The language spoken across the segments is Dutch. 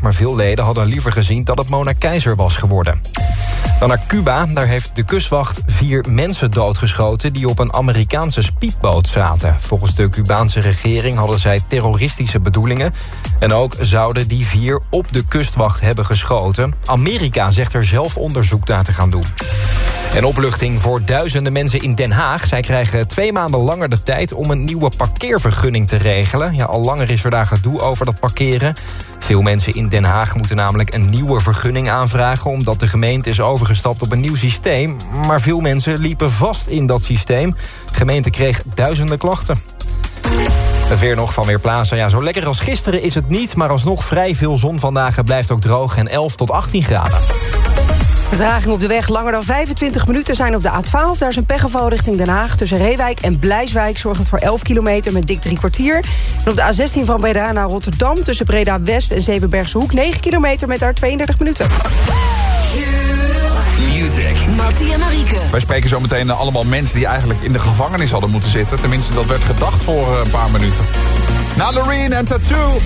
maar veel leden hadden liever gezien dat het Mona Keizer was geworden. Dan naar Cuba, daar heeft de kustwacht vier mensen doodgeschoten... die op een Amerikaanse speedboot zaten. Volgens de Cubaanse regering hadden zij terroristische bedoelingen... en ook zouden die vier op de kustwacht hebben geschoten. Amerika zegt er zelf onderzoek naar te gaan doen. En opluchting voor duizenden mensen in Den Haag. Zij krijgen twee maanden langer de tijd om een nieuwe parkeervergunning te regelen. Ja, al langer is er daar gedoe over dat parkeren. Veel mensen in Den Haag moeten namelijk een nieuwe vergunning aanvragen... omdat de gemeente is overgestapt op een nieuw systeem. Maar veel mensen liepen vast in dat systeem. De gemeente kreeg duizenden klachten. Het weer nog van Weerplaza. Ja, zo lekker als gisteren is het niet... maar alsnog vrij veel zon vandaag. Het blijft ook droog en 11 tot 18 graden. Vertraging op de weg langer dan 25 minuten zijn op de A12. Daar is een pechgeval richting Den Haag. Tussen Reewijk en Blijswijk zorgt het voor 11 kilometer met dik drie kwartier. En op de A16 van Breda naar Rotterdam... tussen Breda West en Zevenbergse Hoek... 9 kilometer met daar 32 minuten. Music. Mattie en Marieke. Wij spreken zo meteen allemaal mensen die eigenlijk in de gevangenis hadden moeten zitten. Tenminste, dat werd gedacht voor eh, een paar minuten. Na Loreen en Tattoo.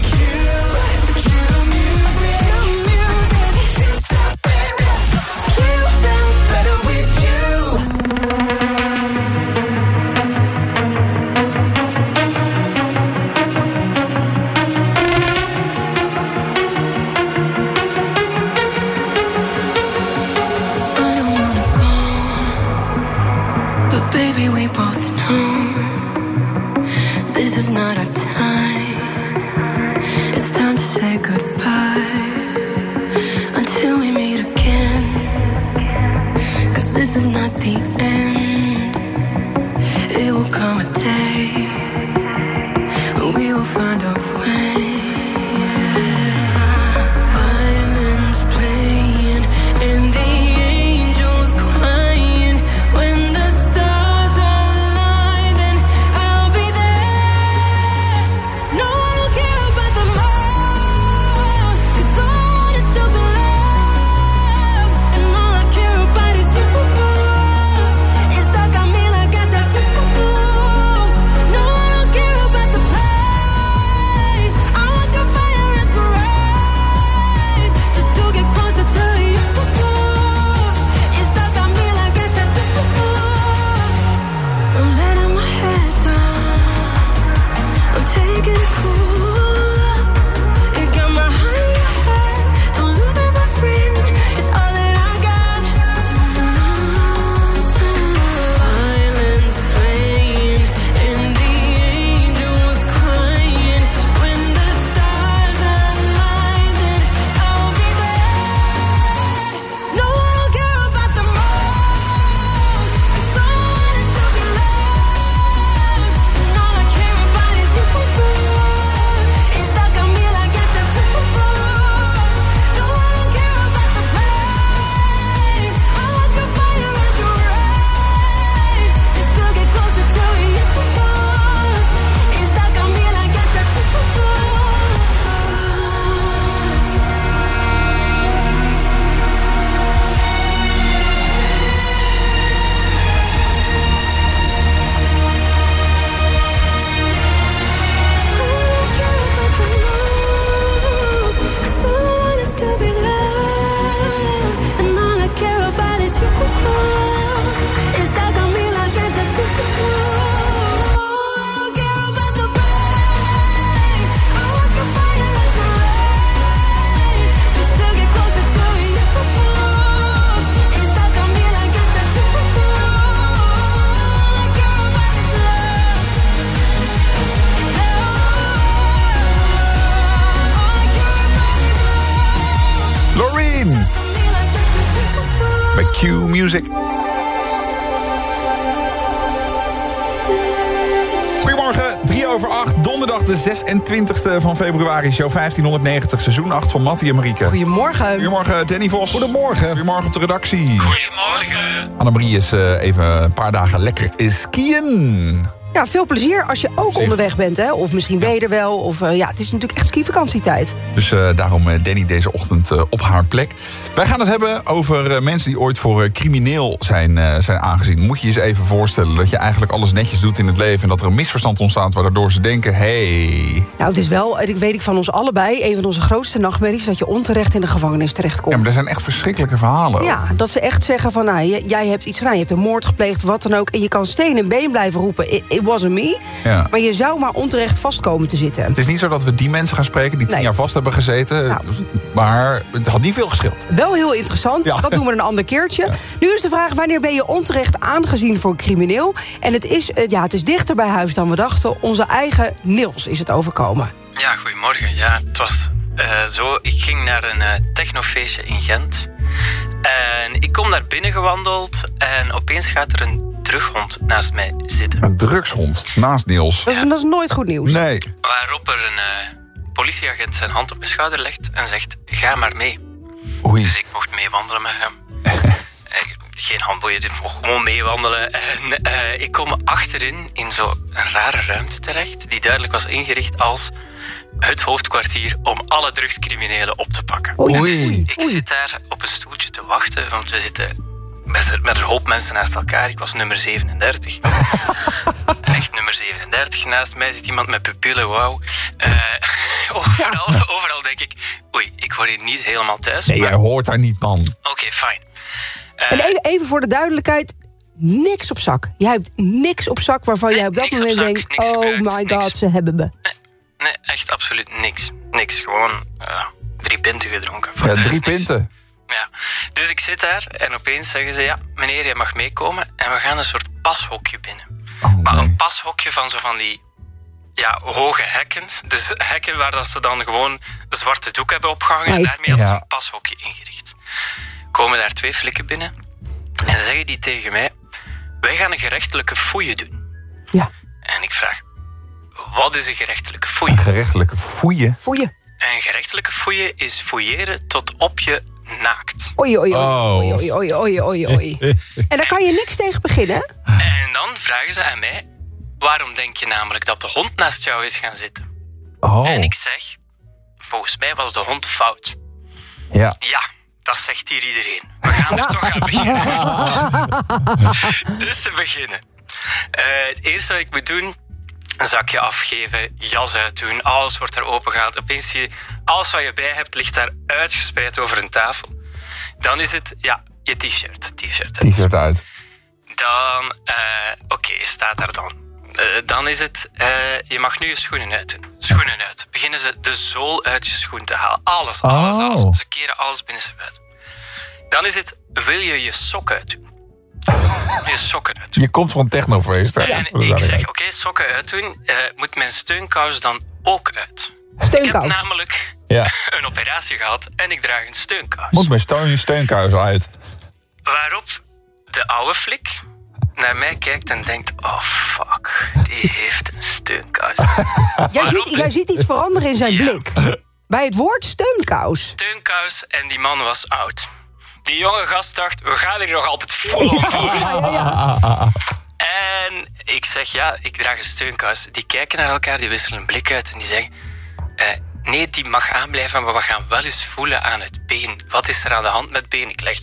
Come a day we will find a way. 26e van februari, show 1590, seizoen 8 van Mattie en Marieke. Goedemorgen. Goedemorgen, Danny Vos. Goedemorgen. Goedemorgen op de redactie. Goedemorgen. Annemarie is eh, even een paar dagen lekker skiën. Ja, veel plezier als je ook onderweg bent, hè? Of misschien ben je er wel. Of eh, ja, het is natuurlijk echt skivakantietijd. Dus eh, daarom eh, Danny deze ochtend op haar plek. Wij gaan het hebben over mensen die ooit voor crimineel zijn, zijn aangezien. Moet je je eens even voorstellen dat je eigenlijk alles netjes doet in het leven... en dat er een misverstand ontstaat waardoor ze denken... hey, Nou, het is wel, ik weet ik van ons allebei, een van onze grootste nachtmerries... dat je onterecht in de gevangenis terechtkomt. ja, maar er zijn echt verschrikkelijke verhalen. Ja, dat ze echt zeggen van, nou, jij hebt iets gedaan. Je hebt een moord gepleegd, wat dan ook. En je kan steen en been blijven roepen, it, it wasn't me. Ja. Maar je zou maar onterecht vastkomen te zitten. Het is niet zo dat we die mensen gaan spreken die tien Nee. jaar vast hebben gezeten. Nou. Maar het had niet veel geschild. Wel heel interessant, Ja. dat doen we een ander keertje. Nu is de vraag, wanneer ben je onterecht aangezien voor crimineel? En het is, eh, ja, het is dichter bij huis dan we dachten. Onze eigen Niels is het overkomen. Ja, goedemorgen. Ja, het was eh, zo. Ik ging naar een eh, technofeestje in Gent. En ik kom daar binnen gewandeld en opeens gaat er een terughond naast mij zitten. Een drugshond naast Niels. Dat is, dat is nooit goed nieuws. Nee. Waarop er een eh, politieagent zijn hand op mijn schouder legt en zegt: Ga maar mee. Oei. Dus ik mocht meewandelen met hem. Eh, Geen handboeien, ik mocht gewoon meewandelen. En eh, ik kom achterin in zo'n rare ruimte terecht, die duidelijk was ingericht als het hoofdkwartier om alle drugscriminelen op te pakken. Oei. Dus Oei. ik zit daar op een stoeltje te wachten, want we zitten met, met een hoop mensen naast elkaar. Ik was nummer 37. Echt nummer 37. Naast mij zit iemand met pupillen, wauw. Eh, overal, overal denk ik, oei, ik word hier niet helemaal thuis. Nee, maar- jij hoort daar niet, man. Oké, fijn. Eh, En even, even voor de duidelijkheid, niks op zak. Jij hebt niks op zak waarvan Nee, jij op dat op moment zak, denkt... oh gebruikt, my niks. god, ze hebben me. Nee, echt absoluut niks. Niks, gewoon eh, drie pinten gedronken. Voor Ja, de drie niks. pinten. Ja. Dus ik zit daar en opeens zeggen ze... Ja, meneer, je mag meekomen. En we gaan een soort pashokje binnen. Oh, Maar een pashokje van zo van die... Ja, hoge hekken. Dus hekken waar dat ze dan gewoon een zwarte doek hebben opgehangen. En daarmee hadden ze een pashokje ingericht. Komen daar twee flikken binnen. En zeggen die tegen mij... Wij gaan een gerechtelijke fouille doen. Ja, En ik vraag... Wat is een gerechtelijke Een fouille? gerechtelijke foeie. voor je. Een gerechtelijke fouille is fouilleren tot op je naakt. Oei, oei, oei, Oh. oei, oei, oei, oei, oei, oei. En daar kan je niks tegen beginnen. En dan vragen ze aan mij: waarom denk je namelijk dat de hond naast jou is gaan zitten? Oh. En ik zeg: volgens mij was de hond fout. Ja. Ja, dat zegt hier iedereen. We gaan er toch aan beginnen. dus ze beginnen. Eh, het eerste wat ik moet doen, een zakje afgeven, jas uitdoen, alles wordt er opengehaald. Opeens zie je, alles wat je bij hebt ligt daar uitgespreid over een tafel. Dan is het, ja, je t-shirt. T-shirt. uit. T-shirt uit. Dan, eh, oké, staat daar dan. Eh, dan is het, eh, je mag nu je schoenen uitdoen. Schoenen uit. Beginnen ze de zool uit je schoen te halen. Alles, alles, Oh. alles. Ze keren alles binnen ze buiten. Dan is het, wil je je sokken uitdoen? Je sokken uitdoen. Je komt van technofeest. hè? En ik zeg, oké, sokken uitdoen. Eh, moet mijn steunkous dan ook uit? Ik heb Steunkous. namelijk Ja. een operatie gehad en ik draag een steunkous. Moet mijn steun, steunkous uit. Waarop de oude flik naar mij kijkt en denkt... Oh, fuck, die heeft een steunkous. Jij ziet, de- jij ziet iets veranderen in zijn Ja. blik. Bij het woord steunkous. Steunkous en die man was oud. Die jonge gast dacht, we gaan hier nog altijd vol voor. Ja. En ik zeg, ja, ik draag een steunkous. Die kijken naar elkaar, die wisselen een blik uit en die zeggen... eh, nee, die mag aanblijven, maar we gaan wel eens voelen aan het been. Wat is er aan de hand met het been? Ik leg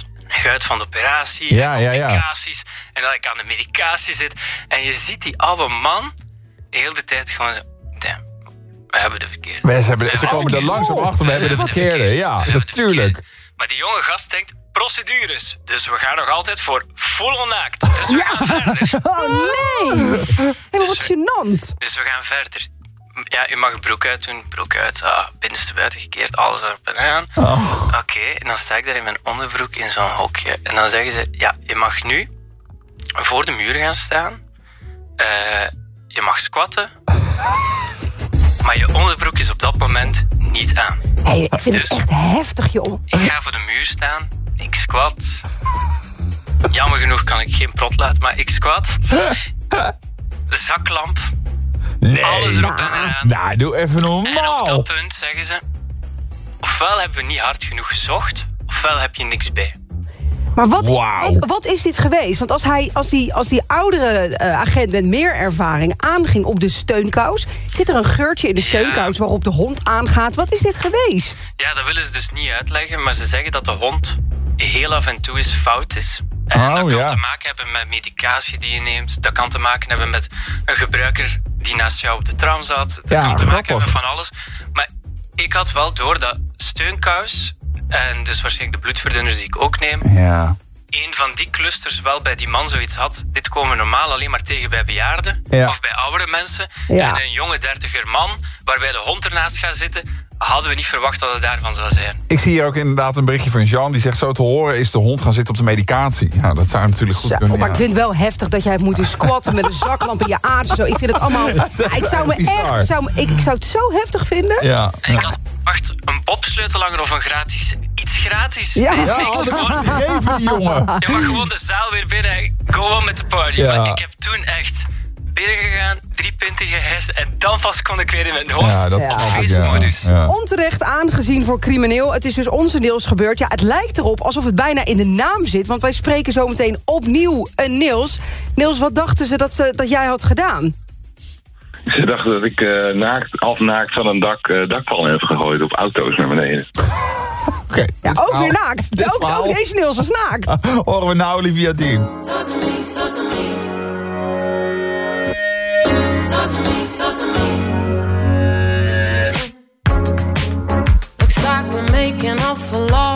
uit van de operatie, Ja, en ja, ja. complicaties. En dat ik aan de medicatie zit. En je ziet die oude man de hele tijd gewoon zo... Damn, we hebben de verkeerde. We- Ze, hebben, ze komen er langzaam achter. We hebben de verkeerde. Ja, We natuurlijk. Maar die jonge gast denkt, procedures. Dus we gaan nog altijd voor full naakt. Dus we gaan verder. Oh nee! Hey, wat gênant. Dus we gaan verder. Ja, u mag broek uit doen, broek uit, ah, binnenste buiten gekeerd, alles erop en eraan. Oh. Oké, en dan sta ik daar in mijn onderbroek in zo'n hokje. En dan zeggen ze, ja, je mag nu voor de muur gaan staan. Eh, je mag squatten. Maar je onderbroek is op dat moment niet aan. Hey, ik vind het Dus- echt heftig, joh. Ik ga voor de muur staan. Ik squat. Jammer genoeg kan ik geen prot laten, maar ik squat. Zaklamp. Nee. Alles erop en eraan. Nou, doe even En op normaal. dat punt zeggen ze... Ofwel hebben we niet hard genoeg gezocht, ofwel heb je niks bij. Maar wat, wat, wat is dit geweest? Want als, hij, als, die, als die oudere eh, agent met meer ervaring aanging op de steunkous... zit er een geurtje in de steunkous waarop de hond aangaat. Wat is dit geweest? Ja, dat willen ze dus niet uitleggen, maar ze zeggen dat de hond heel af en toe eens fout is. En Oh, dat kan ja. te maken hebben met medicatie die je neemt. Dat kan te maken hebben met een gebruiker die naast jou op de tram zat. Dat Ja, kan te maken grappig. hebben van alles. Maar ik had wel door dat steunkous, en dus waarschijnlijk de bloedverdunners die ik ook neem, Ja. Een van die clusters wel bij die man zoiets had. Dit komen we normaal alleen maar tegen bij bejaarden Ja. of bij oudere mensen. Ja. En een jonge dertiger man, waarbij de hond ernaast gaat zitten, hadden we niet verwacht dat het daarvan zou zijn. Ik zie hier ook inderdaad een berichtje van Jean. Die zegt zo te horen is de hond gaan zitten op de medicatie. Ja, dat zou natuurlijk goed Zo, kunnen. maar ja. ik vind het wel heftig dat jij hebt moeten squatten met een zaklamp in je aard. Zo. Ik vind het allemaal. Ik zou me bizar. echt. Zou, me- ik, ik zou het zo heftig vinden. Ja. En ik had wacht, een bobsleutellanger of een gratis... Gratis. Ja. Ja, Niks, had ik gewoon- gegeven, die jongen. Je mag gewoon de zaal weer binnen. Go on met de party. Ja. Maar ik heb toen echt binnen gegaan, drie pinten gehest en dan vast kon ik weer in mijn hoofd. Ja, dat Ja. Ja. Ja. Onterecht aangezien voor crimineel. Het is dus onze Niels gebeurd. Ja, het lijkt erop alsof het bijna in de naam zit. Want wij spreken zometeen opnieuw een Niels. Niels, wat dachten ze dat, ze, dat jij had gedaan? Ze dachten dat ik eh, naakt, afnaakt van een dak, eh, dakpannen heb gegooid op auto's naar beneden. Oké, Ja, ook verhaal- weer naakt. dit Ook, verhaal ook deze Niels was naakt. Horen we nou Olivia Dean. Talk to me, talk to me. Talk to me, talk to me. Looks like we're making up for lost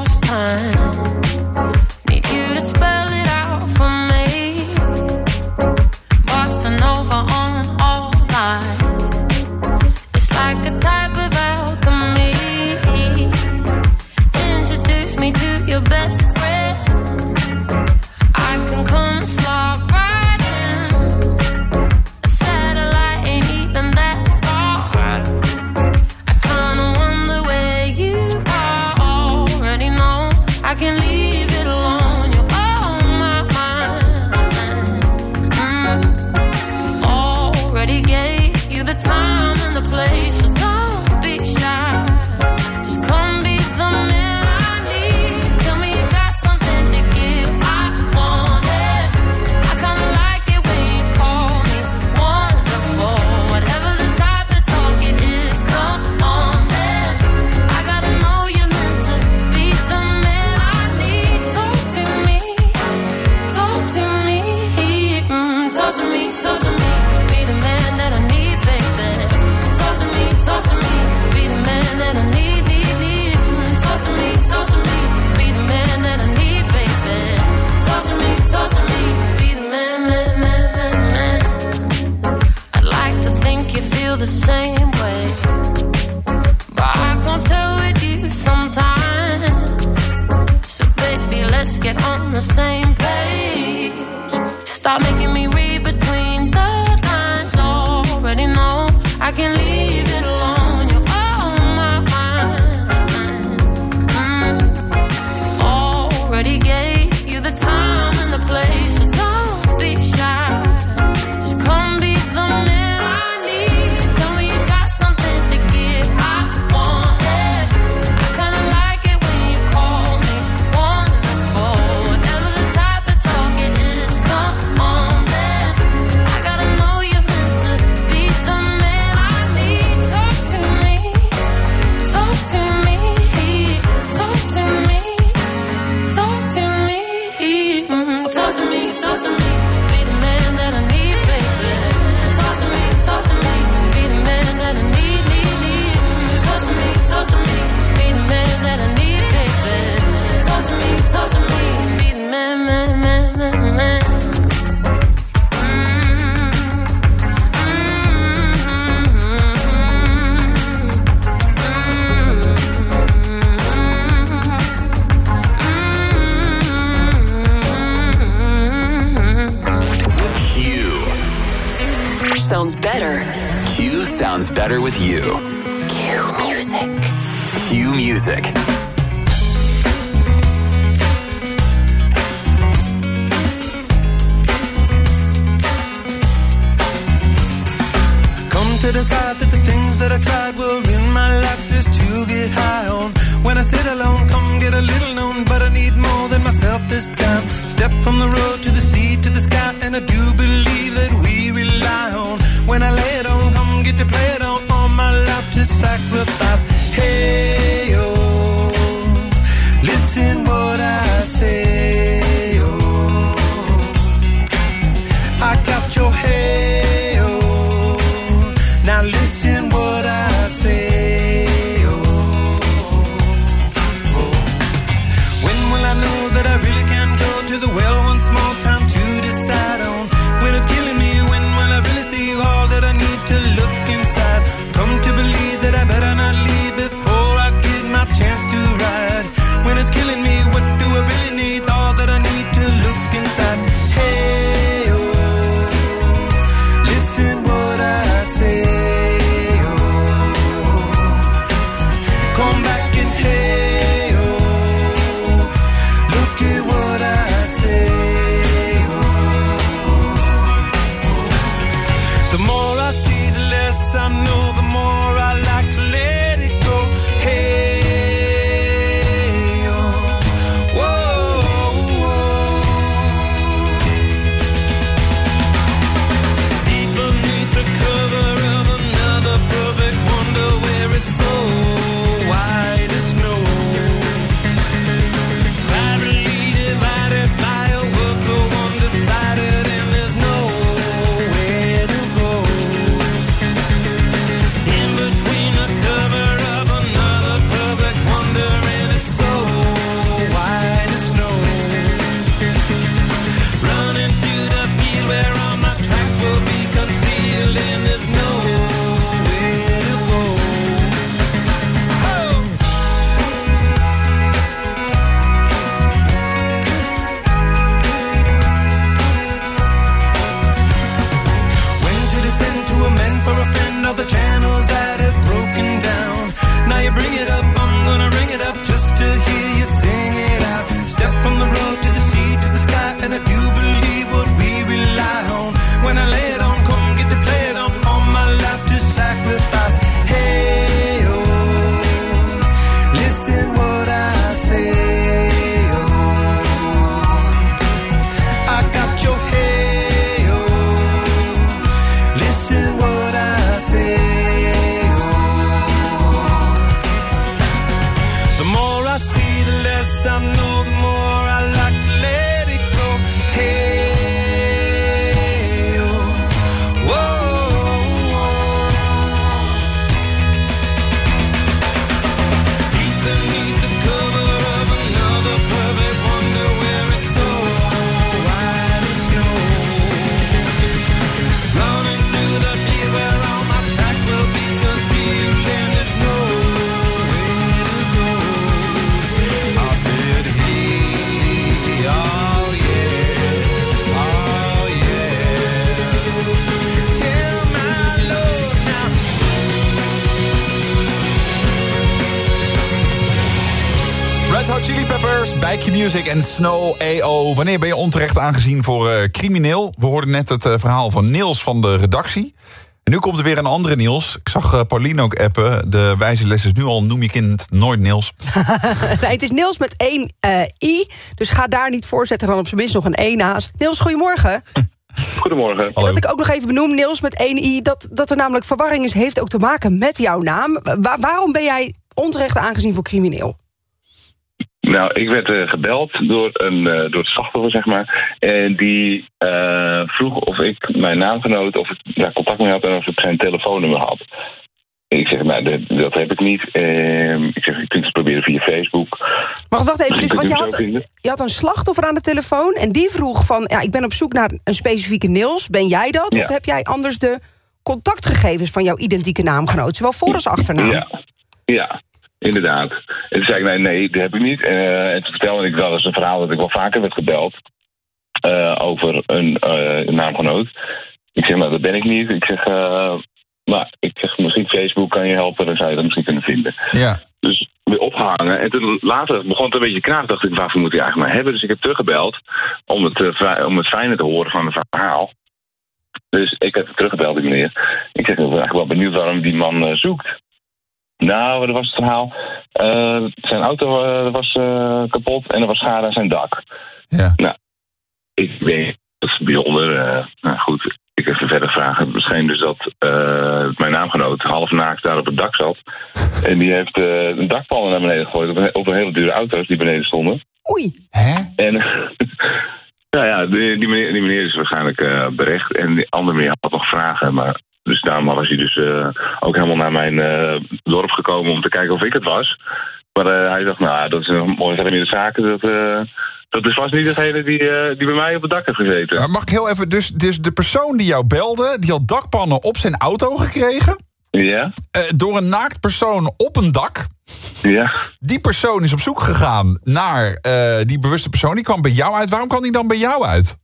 to the well en Snow AO. Wanneer ben je onterecht aangezien voor eh, crimineel? We hoorden net het eh, verhaal van Niels van de redactie. En nu komt er weer een andere Niels. Ik zag eh, Pauline ook appen. De wijze les is nu al noem je kind nooit Niels. nee, het is Niels met één eh, i. Dus ga daar niet voor zetten dan op zijn minst nog een e naast. Niels, goedemorgen. Goedemorgen. Dat ik ook nog even benoem, Niels met één i... dat, dat er namelijk verwarring is, heeft ook te maken met jouw naam. Wa- waarom ben jij onterecht aangezien voor crimineel? Nou, ik werd eh, gebeld door, een, eh, door het slachtoffer, zeg maar. En die eh, vroeg of ik mijn naamgenoot of ik ja, contact mee had en of ik zijn telefoonnummer had. Ik zeg, nou, dat, dat heb ik niet. Ehm, ik zeg, je kunt het proberen via Facebook. Wacht, wacht even. Dus, want je had, je had een slachtoffer aan de telefoon... en die vroeg van, ja, ik ben op zoek naar een specifieke Niels. Ben jij dat? Ja. Of heb jij anders de contactgegevens van jouw identieke naamgenoot? Zowel voor- als achternaam? Ja, ja, inderdaad. En toen zei ik, nee, nee, dat heb ik niet. Eh, en toen vertelde ik wel eens een verhaal dat ik wel vaker werd gebeld eh, over een eh, naamgenoot. Ik zeg, nou, dat ben ik niet. Ik zeg, maar ik zeg, misschien Facebook kan je helpen, dan zou je dat misschien kunnen vinden. Ja. Dus weer ophangen. En toen later begon het een beetje knaag. Dacht ik, waarvoor moet hij eigenlijk maar hebben? Dus ik heb teruggebeld om het, om het fijne te horen van het verhaal. Dus ik heb teruggebeld, die meneer. Ik zeg, ik ben eigenlijk wel benieuwd waarom die man zoekt. Nou, dat was het verhaal. Eh, zijn auto eh, was eh, kapot en er was schade aan zijn dak. Ja. Nou, ik weet, dat is bijzonder. eh, nou goed, ik even verder vragen. Het scheen dus dat eh, mijn naamgenoot half naakt daar op het dak zat. En die heeft eh, een dakpannen naar beneden gegooid op een, op een hele dure auto's die beneden stonden. Oei. Hè? En nou ja, die, die, meneer, die meneer is waarschijnlijk eh, berecht. En die andere meneer had nog vragen. Maar, dus daarom was hij dus eh, ook helemaal naar mijn eh, dorp gekomen om te kijken of ik het was. Maar eh, hij dacht, nou, dat is een mooie gerenommeerde zaken. Dat, dat is vast niet degene die, die bij mij op het dak heeft gezeten. Maar mag ik heel even... Dus, dus de persoon die jou belde, die had dakpannen op zijn auto gekregen... Ja? door een naakt persoon op een dak. Ja? Die persoon is op zoek gegaan naar die bewuste persoon. Die kwam bij jou uit. Waarom kwam die dan bij jou uit?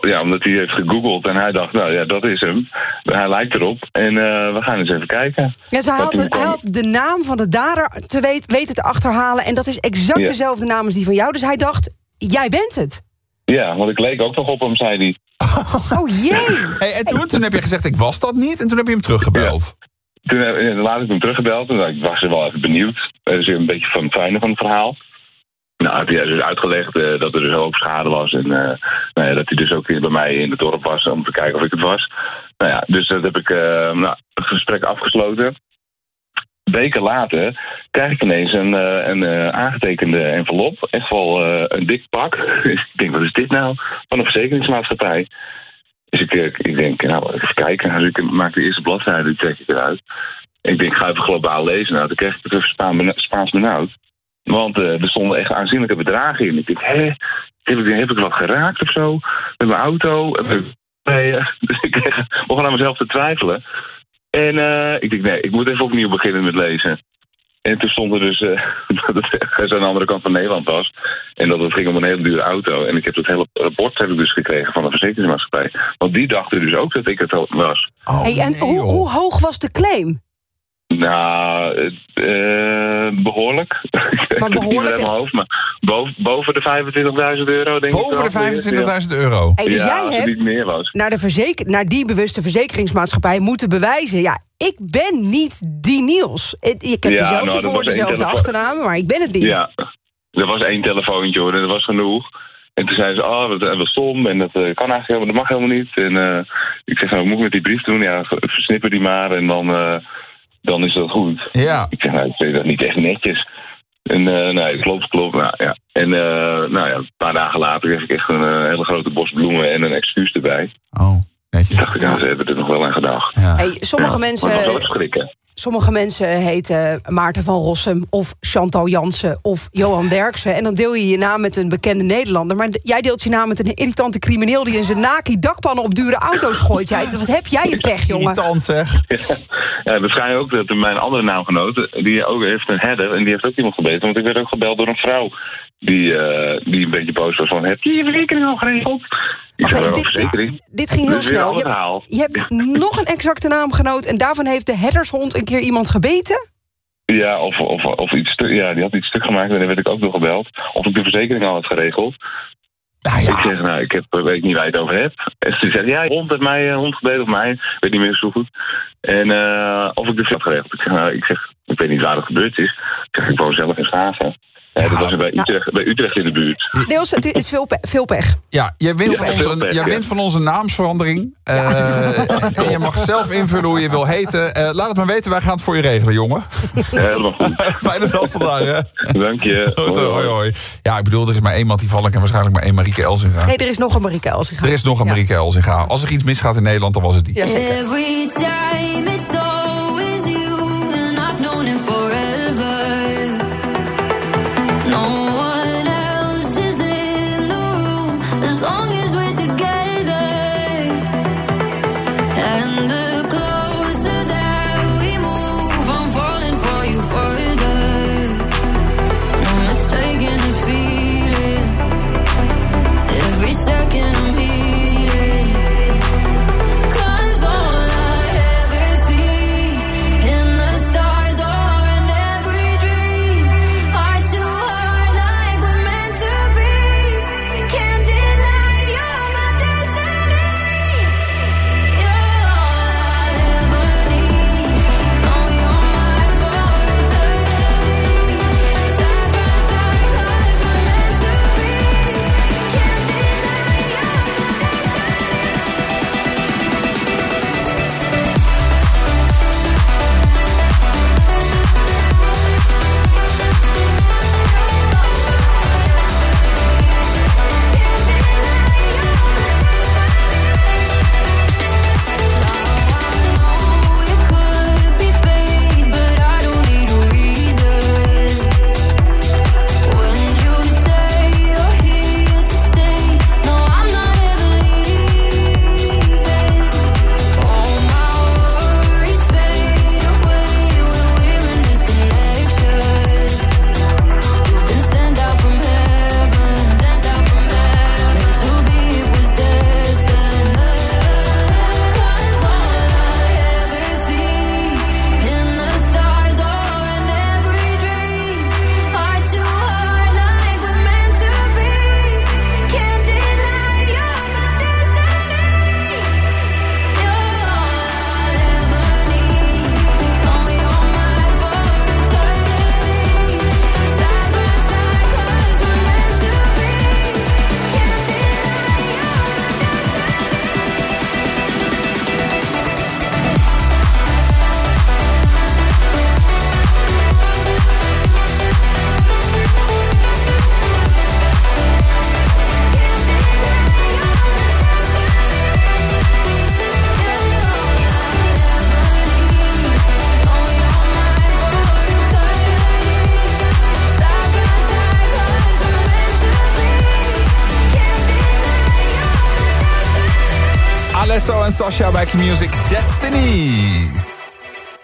Ja, omdat hij heeft gegoogeld en hij dacht, nou ja, dat is hem. Hij lijkt erop. En eh, we gaan eens even kijken. Ja, ze had, een- hij had de naam van de dader te weet, weten te achterhalen. En dat is exact Ja. dezelfde naam als die van jou. Dus hij dacht, jij bent het. Ja, want ik leek ook nog op hem, zei hij. Oh jee. Hey, en toen, toen heb je gezegd, ik was dat niet. En toen heb je hem teruggebeld. Toen eh, laat ik hem teruggebeld en ik was er wel even benieuwd. Dat is een beetje van het fijne van het verhaal. Nou, had hij dus uitgelegd eh, dat er dus hoop schade was. En eh, nou ja, dat hij dus ook bij mij in het dorp was om te kijken of ik het was. Nou ja, dus dat heb ik eh, nou, het gesprek afgesloten. Weken later krijg ik ineens een, aangetekende envelop. Echt wel een dik pak. ik denk, wat is dit nou? Van een verzekeringsmaatschappij. Dus ik, ik denk, nou, even kijken. Dus ik maak de eerste bladzijde, die trek ik eruit. Ik denk, ga even globaal lezen. Nou, toen kreeg ik het even Spaan- Spaans benauwd. Want eh, er stonden echt aanzienlijke bedragen in. Ik denk, hé, heb ik, heb ik wat geraakt of zo? Met mijn auto? Nee, dus ik kreeg, begon aan mezelf te twijfelen. En eh, ik denk, nee, ik moet even opnieuw beginnen met lezen. En toen stond er dus eh, dat het ergens aan de andere kant van Nederland was. En dat het ging om een hele dure auto. En ik heb dat hele rapport heb ik dus gekregen van de verzekeringsmaatschappij. Want die dachten dus ook dat ik het was. Oh, Hey, en nee, hoe, hoe hoog was de claim? Nou, eh, behoorlijk. Maar Ik heb het niet behoorlijk- uit mijn hoofd, maar boven, boven de 25.000 euro, denk ik. Boven de wel. 25.000 euro. Hey, dus ja, jij hebt meer was. naar, de verzeker, naar die bewuste verzekeringsmaatschappij moeten bewijzen... ja, ik ben niet die Niels. Ik heb Ja, dezelfde nou, dat voor, dezelfde achternaam, maar ik ben het niet. Ja, er was één telefoontje hoor, en dat was genoeg. En toen zeiden ze, oh, wat, wat stom, en dat eh, kan eigenlijk helemaal, dat mag helemaal niet. En eh, ik zeg, nou, wat moet ik met die brief doen? Ja, versnippen die maar en dan, eh, dan is dat goed. Ja. Ik zeg, nou, ik vind dat niet echt netjes. En uh, nee, klopt, klopt. Nou, ja. En uh, nou ja, een paar dagen later kreeg ik echt een uh, hele grote bos bloemen en een excuus erbij. Oh, netjes. dacht ik, ja, ze hebben er nog wel aan gedacht. Ja. Hey, sommige Ja, mensen... Sommige mensen heten Maarten van Rossum of Chantal Jansen of Johan Derksen. En dan deel je je naam met een bekende Nederlander. Maar jij deelt je naam met een irritante crimineel... die in zijn naki dakpannen op dure auto's gooit. Jij, wat heb jij een pech, jongen? Irritant zeg. Ja, waarschijnlijk ook dat mijn andere naamgenoot... die ook heeft een header en die heeft ook iemand gebeten. Want ik werd ook gebeld door een vrouw... die, uh, die een beetje boos was van... heb je je verzekering al geregeld? Even, "Oh, dit, verzekering? dit ging heel Dus snel. Je, hebt- je hebt nog een exacte naamgenoot... en daarvan heeft de herdershond een keer iemand gebeten? Ja, of, of, of iets ja, die had iets stuk gemaakt en dan werd ik ook nog gebeld. Of ik de verzekering al had geregeld. Nou ja. Ik zeg, nou, ik heb, weet niet waar je het over hebt. En ze zegt, ja, hond heeft mij, eh, hond gebeten of mij. Ik weet niet meer zo goed. En eh, of ik de had geregeld. Ik zeg, nou, ik zeg, ik weet niet waar het gebeurd is. Ik zeg, ik woon zelf in Schagen. Ja, dat was bij Utrecht, bij Utrecht in de buurt. Niels, het is veel, pe- veel pech. Ja, jij wint, Ja, van, onze, pech, jij ja. wint van onze naamsverandering. Eh, en je mag zelf invullen hoe je wil heten. Eh, laat het maar weten, wij gaan het voor je regelen, jongen. Ja, helemaal goed. Fijne dag vandaag, hè. Dank je. Hoi, hoi, hoi. Ja, ik bedoel, er is maar één Mattie Valk en waarschijnlijk maar één Marieke Elsinga. Nee, er is nog een Marieke Elsinga. Er is nog een Ja. Marieke Elsinga. Als er iets misgaat in Nederland, dan was het die. Ja, zeker. Tiesto en Sasha bij Q-Music Destiny.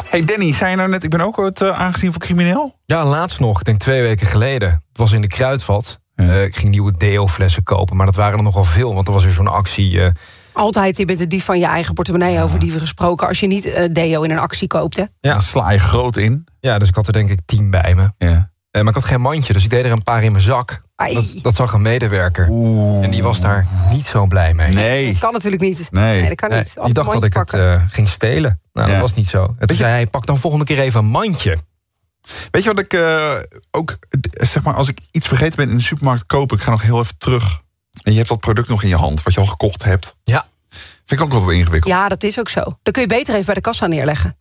Hey Danny, zei je nou net, ik ben ook wat eh, aangezien voor crimineel? Ja, laatst nog, ik denk twee weken geleden. Het was in de kruidvat. Eh, ik ging nieuwe deo-flessen kopen, maar dat waren er nogal veel. Want er was weer zo'n actie. eh, Altijd, je bent de dief van je eigen portemonnee over dieven gesproken... als je niet eh, deo in een actie koopt, hè? ja. Dan sla je groot in. ja, dus ik had er denk ik tien bij me. Ja. Eh, maar ik had geen mandje, dus ik deed er een paar in mijn zak. Dat, dat zag een medewerker. En die was daar niet zo blij mee. Nee. Dat kan natuurlijk niet. Nee. dat kan Nee, niet. die Altijd dacht dat ik het eh, ging stelen. Nou, Ja. dat was niet zo. En toen zei hij, pak dan volgende keer even een mandje. Weet je wat ik eh, ook, eh, zeg maar, als ik iets vergeten ben in de supermarkt kopen, ik ga nog heel even terug. En je hebt dat product nog in je hand, wat je al gekocht hebt. Ja. Vind ik ook altijd ingewikkeld. Ja, dat is ook zo. Dan kun je beter even bij de kassa neerleggen.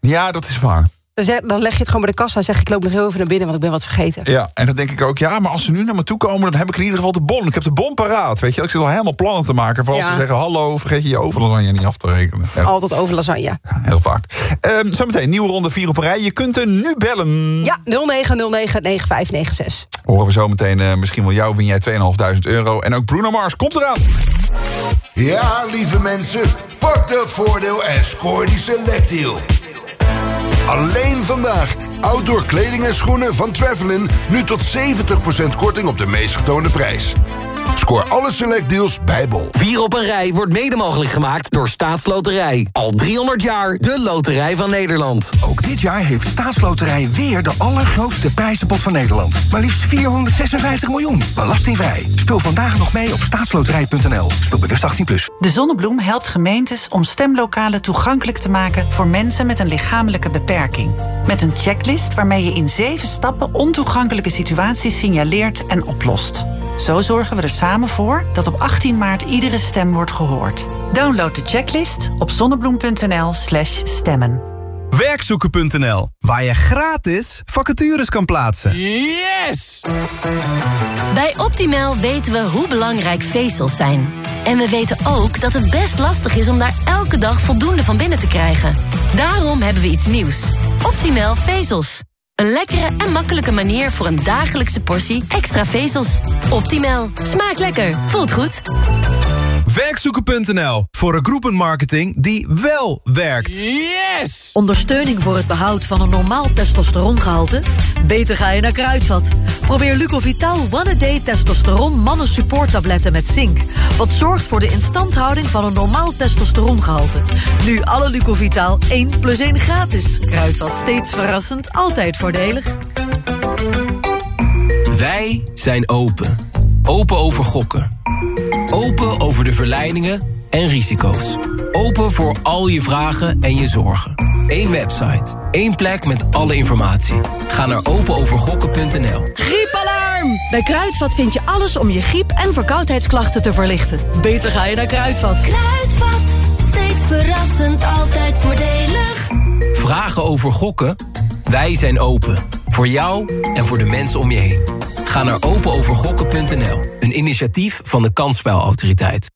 Ja, dat is waar. Dan, leg je het gewoon bij de kassa en zeg ik loop nog heel even naar binnen, want ik ben wat vergeten. Ja, en dan denk ik ook, ja, maar als ze nu naar me toe komen, dan heb ik in ieder geval de bon. Ik heb de bon paraat, weet je. Ik zit al helemaal plannen te maken voor als Ja. ze zeggen, hallo, vergeet je je overlasagne niet af te rekenen. Ja, Altijd over lasagne. heel vaak. Ehm, zometeen, nieuwe ronde 4 op een rij. Je kunt er nu bellen. Ja, 0909-9596. Horen we zometeen eh, misschien wel jou, win jij 2.500 euro. En ook Bruno Mars komt eraan. Ja, lieve mensen, pak dat voordeel en scoor die selectdeal. Alleen vandaag. Outdoor kleding en schoenen van Travelin. Nu tot 70% korting op de meest getoonde prijs. Scoor alle selectdeals bij Bol. Vier op een rij wordt mede mogelijk gemaakt door Staatsloterij. Al 300 jaar de loterij van Nederland. Ook dit jaar heeft Staatsloterij weer de allergrootste prijzenpot van Nederland. Maar liefst 456 miljoen. Belastingvrij. Speel vandaag nog mee op staatsloterij.nl. Speel bewust 18+. Plus. De Zonnebloem helpt gemeentes om stemlokalen toegankelijk te maken voor mensen met een lichamelijke beperking. Met een checklist waarmee je in zeven stappen ontoegankelijke situaties signaleert en oplost. Zo zorgen we er samen voor dat op 18 maart iedere stem wordt gehoord. Download de checklist op zonnebloem.nl/slash stemmen. Werkzoeken.nl, waar je gratis vacatures kan plaatsen. Yes! Bij Optimal weten we hoe belangrijk vezels zijn. En we weten ook dat het best lastig is om daar elke dag voldoende van binnen te krijgen. Daarom hebben we iets nieuws. Optimal vezels. Een lekkere en makkelijke manier voor een dagelijkse portie extra vezels. Optimal. Smaakt lekker. Voelt goed. Werkzoeken.nl, voor een groepenmarketing die wel werkt. Yes! Ondersteuning voor het behoud van een normaal testosterongehalte? Beter ga je naar Kruidvat. Probeer Lucovital One A Day Testosteron Mannen Support Tabletten met zink. Wat zorgt voor de instandhouding van een normaal testosterongehalte. Nu alle Lucovital 1 plus 1 gratis. Kruidvat steeds verrassend, altijd voordelig. Wij zijn open. Open over gokken. Open over de verleidingen en risico's. Open voor al je vragen en je zorgen. Eén website. één plek met alle informatie. Ga naar openovergokken.nl. Griepalarm! Bij Kruidvat vind je alles om je griep- en verkoudheidsklachten te verlichten. Beter ga je naar Kruidvat. Kruidvat. Steeds verrassend. Altijd voordelig. Vragen over gokken? Wij zijn open. Voor jou en voor de mensen om je heen. Ga naar openovergokken.nl. Een initiatief van de Kansspelautoriteit.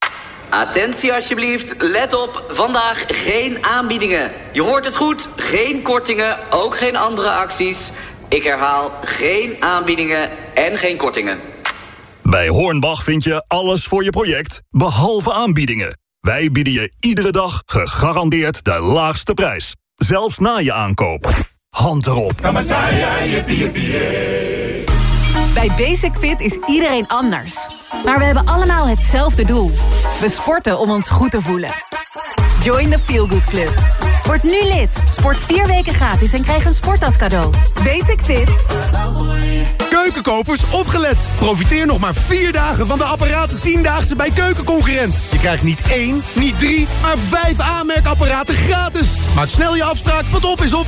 Attentie alsjeblieft, let op, vandaag geen aanbiedingen. Je hoort het goed, geen kortingen, ook geen andere acties. Ik herhaal, geen aanbiedingen en geen kortingen. Bij Hornbach vind je alles voor je project, behalve aanbiedingen. Wij bieden je iedere dag gegarandeerd de laagste prijs. Zelfs na je aankoop. Hand erop. Bij Basic Fit is iedereen anders. Maar we hebben allemaal hetzelfde doel. We sporten om ons goed te voelen. Join the Feel Good Club. Word nu lid. Sport vier weken gratis en krijg een sporttas cadeau. Basic Fit. Keukenkopers, opgelet! Profiteer nog maar vier dagen van de apparaten 10-daagse bij Keukenconcurrent. Je krijgt niet één, niet drie, maar vijf aanmerkapparaten gratis. Maak snel je afspraak, want op is op.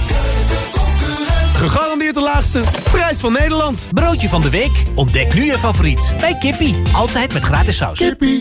Gegarandeerd de laagste prijs van Nederland. Broodje van de week. Ontdek nu je favoriet. Bij Kippie. Altijd met gratis saus. Kippie.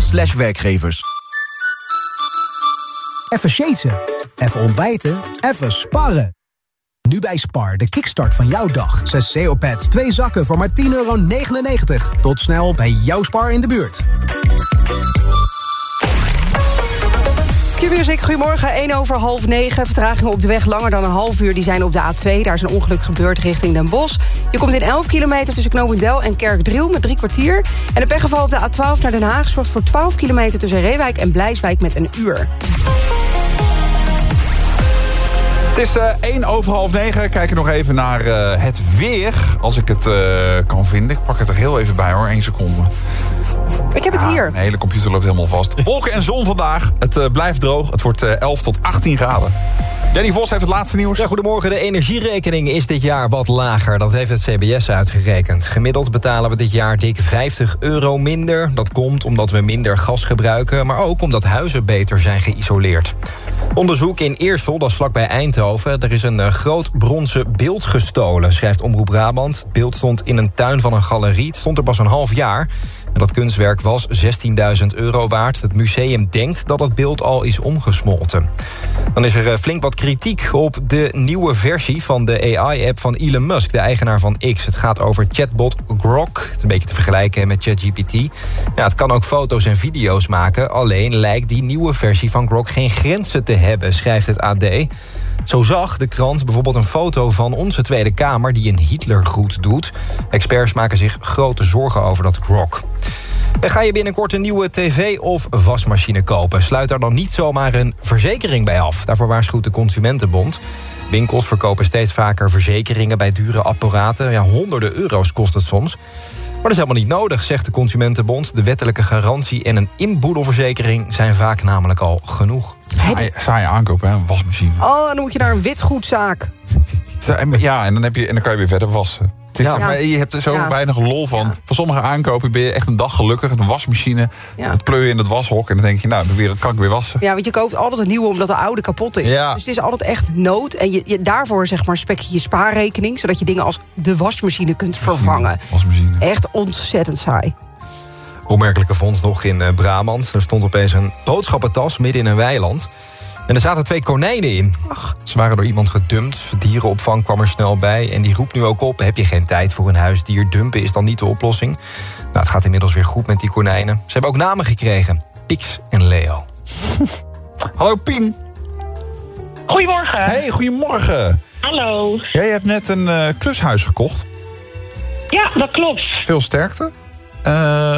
slash werkgevers. Even shaten, even ontbijten, even sparren. Nu bij Spar, de kickstart van jouw dag. 6 CO-pads, 2 zakken voor maar 10,99 euro. Tot snel bij jouw Spar in de buurt. Q-music, goedemorgen. 1 over half 9. Vertragingen op de weg langer dan een half uur. Die zijn op de A2. Daar is een ongeluk gebeurd richting Den Bosch. Je komt in 11 kilometer tussen Knopendel en Kerkdriel met drie kwartier. En de pechgeval op de A12 naar Den Haag zorgt voor 12 kilometer tussen Reewijk en Blijswijk met een uur. Het is eh 1 over half 9. Kijken nog even naar eh, het weer. Als ik het eh, kan vinden. Ik pak het er heel even bij hoor. 1 seconde. Ik heb het hier. Mijn hele computer loopt helemaal vast. Wolken en zon vandaag. Het blijft droog. Het wordt eh, 11 tot 18 graden. Danny Vos heeft het laatste nieuws. Ja, goedemorgen. De energierekening is dit jaar wat lager. Dat heeft het CBS uitgerekend. Gemiddeld betalen we dit jaar dik 50 euro minder. Dat komt omdat we minder gas gebruiken... maar ook omdat huizen beter zijn geïsoleerd. Onderzoek in Eersel, dat is vlakbij Eindhoven. Er is een eh, groot bronzen beeld gestolen, schrijft Omroep Brabant. Het beeld stond in een tuin van een galerie. Het stond er pas een half jaar. En dat kunstwerk was 16.000 euro waard. Het museum denkt dat het beeld al is omgesmolten. Dan is er eh, flink wat kritiek op de nieuwe versie van de AI-app van Elon Musk, de eigenaar van X. Het gaat over chatbot Grok. Het is een beetje te vergelijken met ChatGPT. Ja, het kan ook foto's en video's maken. Alleen lijkt die nieuwe versie van Grok geen grenzen te hebben, schrijft het AD. Zo zag de krant bijvoorbeeld een foto van onze Tweede Kamer... die een Hitlergroet doet. Experts maken zich grote zorgen over dat Grok. Ga je binnenkort een nieuwe tv of wasmachine kopen... sluit daar dan niet zomaar een verzekering bij af. Daarvoor waarschuwt de Consumentenbond. Winkels verkopen steeds vaker verzekeringen bij dure apparaten. Ja, honderden euro's kost het soms. Maar dat is helemaal niet nodig, zegt de Consumentenbond. De wettelijke garantie en een inboedelverzekering zijn vaak namelijk al genoeg. Saai, saai aankopen, hè? Een wasmachine. Oh, dan moet je naar een witgoedzaak. Ja, en dan, heb je, en dan kan je weer verder wassen. Het is, Ja. maar je hebt er zo Ja. weinig lol van. Van sommige aankopen ben je echt een dag gelukkig. Een wasmachine, Ja. het pleuren in het washok. En dan denk je, nou, dan weer, kan ik weer wassen. Ja, want je koopt altijd een nieuwe omdat de oude kapot is. Ja. Dus het is altijd echt nood. En je, je, daarvoor zeg maar, spek je je spaarrekening... zodat je dingen als de wasmachine kunt vervangen. Wasmachine. Echt ontzettend saai. Opmerkelijke vondst nog in eh, Brabant. Er stond opeens een boodschappentas midden in een weiland. En er zaten twee konijnen in. Ze waren door iemand gedumpt. Dierenopvang kwam er snel bij. En die roept nu ook op, heb je geen tijd voor een huisdier? Dumpen is dan niet de oplossing. Nou, het gaat inmiddels weer goed met die konijnen. Ze hebben ook namen gekregen. Pix en Leo. Hallo Pien. Goedemorgen. Hey, goedemorgen. Hallo. Jij hebt net een eh, klushuis gekocht. Ja, dat klopt. Veel sterkte. Eh,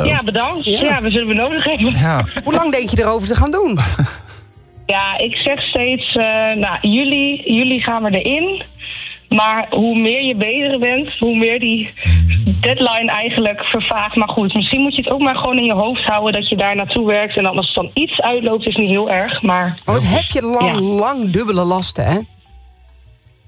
ja, bedankt. Ja. we zullen we nodig hebben. Ja. Hoe lang denk je erover te gaan doen? Ja, ik zeg steeds, eh, nou, juli, juli gaan we erin. Maar hoe meer je bezig bent, hoe meer die deadline eigenlijk vervaagt. Maar goed, misschien moet je het ook maar gewoon in je hoofd houden dat je daar naartoe werkt. En als het dan iets uitloopt, is niet heel erg. Maar Want heb je lang, lang dubbele lasten, hè?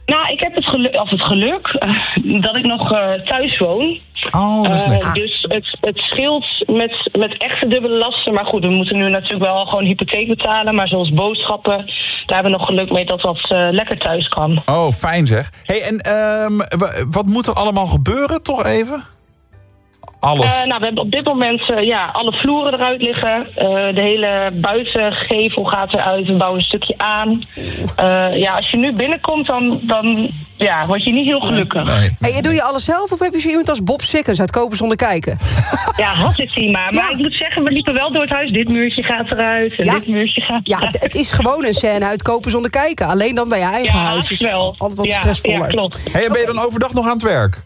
Nou, ik heb het geluk, of het geluk eh, dat ik nog eh, thuis woon. Oh, dat is Eh, lekker. dus het, het scheelt met, met echte dubbele lasten. Maar goed, we moeten nu natuurlijk wel gewoon hypotheek betalen. Maar zoals boodschappen, daar hebben we nog geluk mee dat dat eh, lekker thuis kan. Oh, fijn zeg. Hey, en ehm, wa- wat moet er allemaal gebeuren, toch even? Alles. Eh, nou, we hebben op dit moment eh, ja, alle vloeren eruit liggen. Eh, de hele buitengevel gaat eruit. We bouwen een stukje aan. Eh, ja, als je nu binnenkomt, dan, dan ja, word je niet heel gelukkig. Hey, en doe je alles zelf of heb je zo iemand als Bob Sikkens uit Kopen zonder kijken? Ja, had het maar. Maar ik moet zeggen, we liepen wel door het huis. Dit muurtje gaat eruit en Ja. dit muurtje gaat Ja, eruit. het, het is gewoon een scène uit Kopen zonder kijken. Alleen dan bij je eigen Ja, huis. is wel. altijd wat Ja, stressvoller. ja, klopt. Hey, en ben je dan overdag nog aan het werk?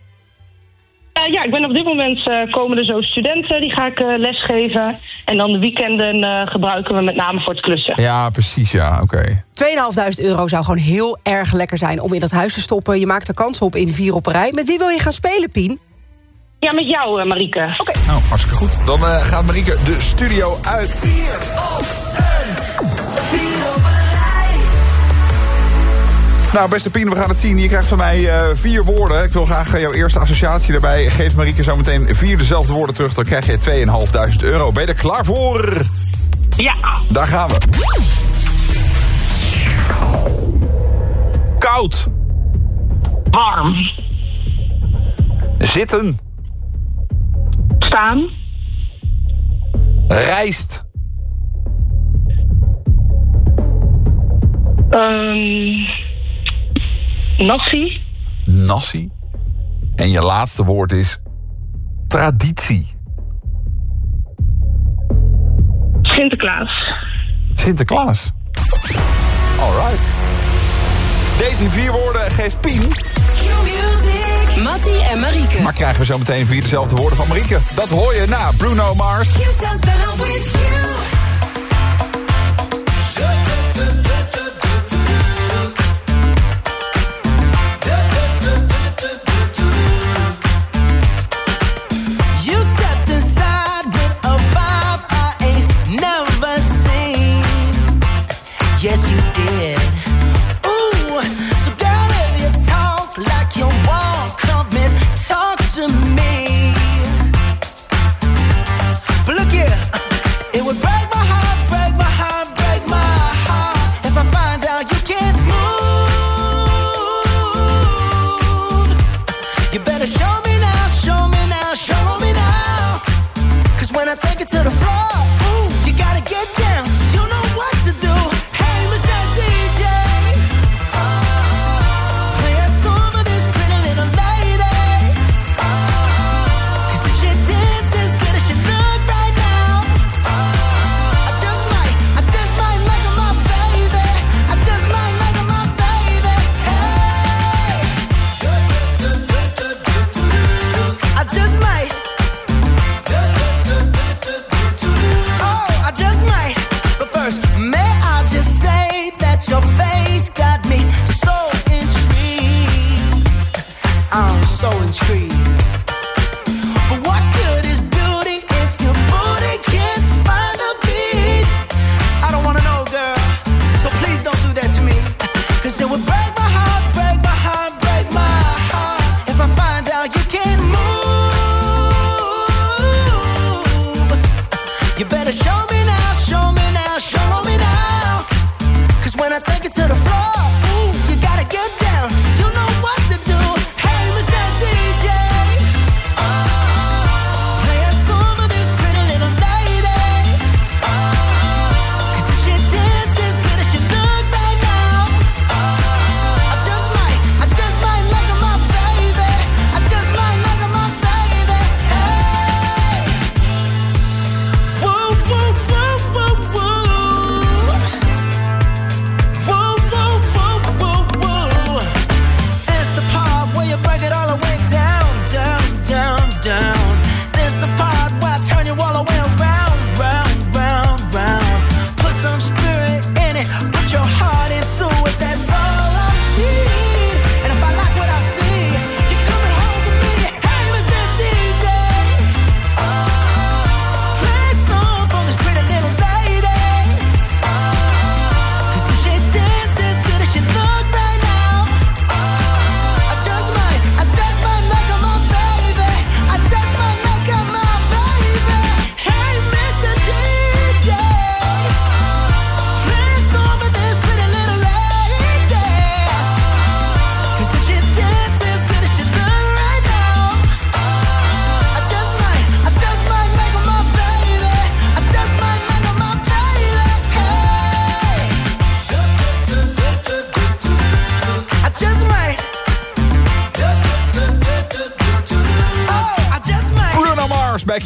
Eh, ja, ik ben op dit moment eh, komen er zo studenten, die ga ik eh, lesgeven. En dan de weekenden eh, gebruiken we met name voor het klussen. Ja, precies, ja, oké. 2.500 euro zou gewoon heel erg lekker zijn om in dat huis te stoppen. Je maakt er kans op in vier op een rij. Met wie wil je gaan spelen, Pien? Ja, met jou, eh, Marieke. Oké. Nou, hartstikke goed. Dan eh, gaat Marieke de studio uit. Nou, beste Pien, we gaan het zien. Je krijgt van mij eh, vier woorden. Ik wil graag eh, jouw eerste associatie erbij. Geef Marieke zo meteen vier dezelfde woorden terug. Dan krijg je 2.500 euro. Ben je er klaar voor? Ja. Daar gaan we. Koud. Warm. Zitten. Staan. Rijst. Ehm... Um... Nassi. Nassi. En je laatste woord is traditie. Sinterklaas. Sinterklaas. Alright. Deze vier woorden geeft Pien. Mattie en Marieke. Maar krijgen we zo meteen vier dezelfde woorden van Marieke? Dat hoor je na Bruno Mars.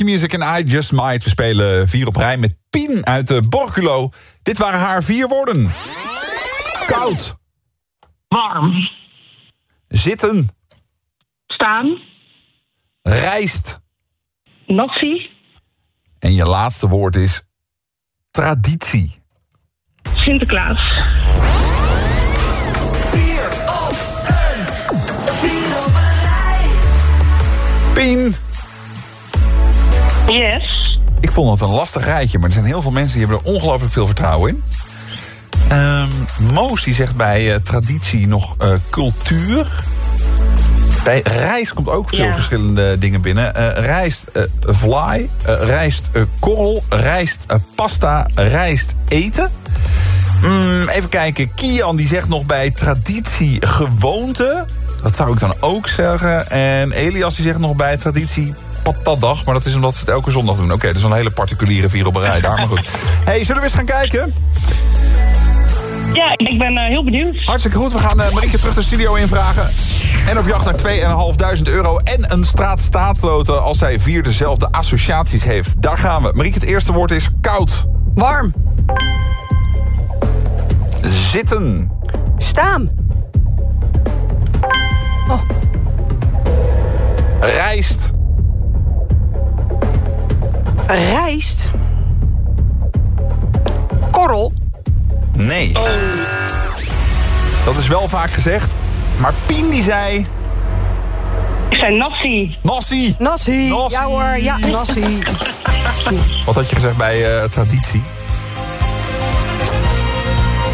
Music en I Just Might. We spelen vier op rij met Pien uit de Borculo. Dit waren haar vier woorden. Koud. Warm. Zitten. Staan. Rijst. natie. En je laatste woord is traditie. Sinterklaas. Vier op een, vier op een rij. Pien. Yes. Ik vond het een lastig rijtje, maar er zijn heel veel mensen die hebben er ongelooflijk veel vertrouwen in. Um, Moos die zegt bij eh, traditie nog eh, cultuur. Bij rijst komt ook veel verschillende dingen binnen. Uh, rijst fly, rijst korrel, rijst pasta, rijst eten. Mm, even kijken, Kian die zegt nog bij traditie gewoonte. Dat zou ik dan ook zeggen. En Elias die zegt nog bij traditie patatdag. Maar dat is omdat ze het elke zondag doen. Oké, dat is een hele particuliere vier op een rij daar. Maar goed. hey, zullen we eens gaan kijken? Ja, ik ben eh, heel benieuwd. Hartstikke goed. We gaan eh, Marieke terug de studio invragen. En op jacht naar 2.500 euro en een straat staatsloten... als zij vier dezelfde associaties heeft. Daar gaan we. Marieke, het eerste woord is koud. Warm. Zitten. Staan. Rijst. Rijst. Korrel. Nee. Dat is wel vaak gezegd. Maar Pien die zei... Ik zei Nassi. Nassi. Nassi. Nassi. Ja hoor, ja, Nassi. Wat had je gezegd bij eh, traditie?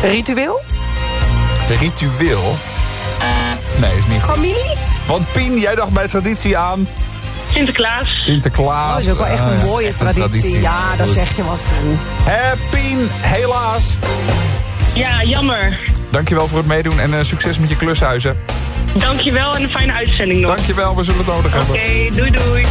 Ritueel? Ritueel? Nee, is niet goed. Familie? Want Pien, jij dacht bij traditie aan... Sinterklaas. Sinterklaas. Oh, dat is ook wel echt een mooie echt een traditie. Ja, daar Goed. zeg je wat Pien, helaas. Ja, jammer. Dankjewel voor het meedoen en eh, succes met je klushuizen. Dankjewel en een fijne uitzending nog. Dankjewel, we zullen het nodig Oké, hebben. doei doei.